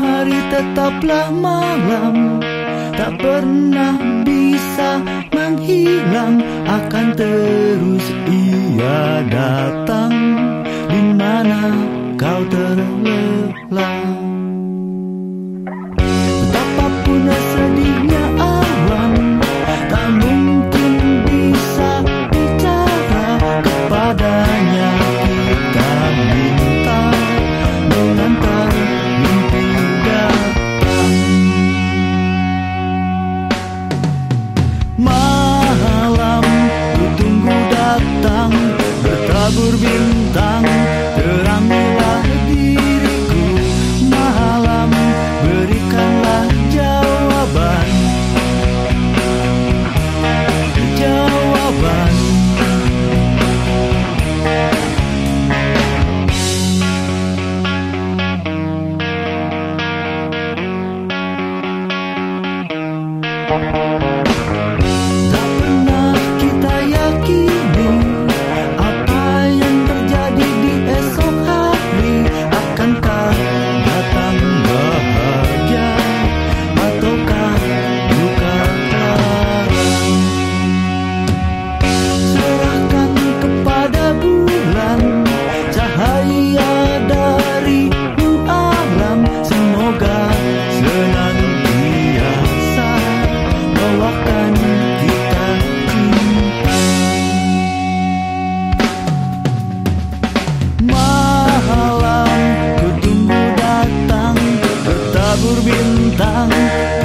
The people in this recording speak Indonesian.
hari tetaplah malam. Tak pernah bisa menghilang Akan terus ia datang. Di mana kau terlelang tabur bintang terang diriku malam berikanlah jawaban jawaban tabur bintang.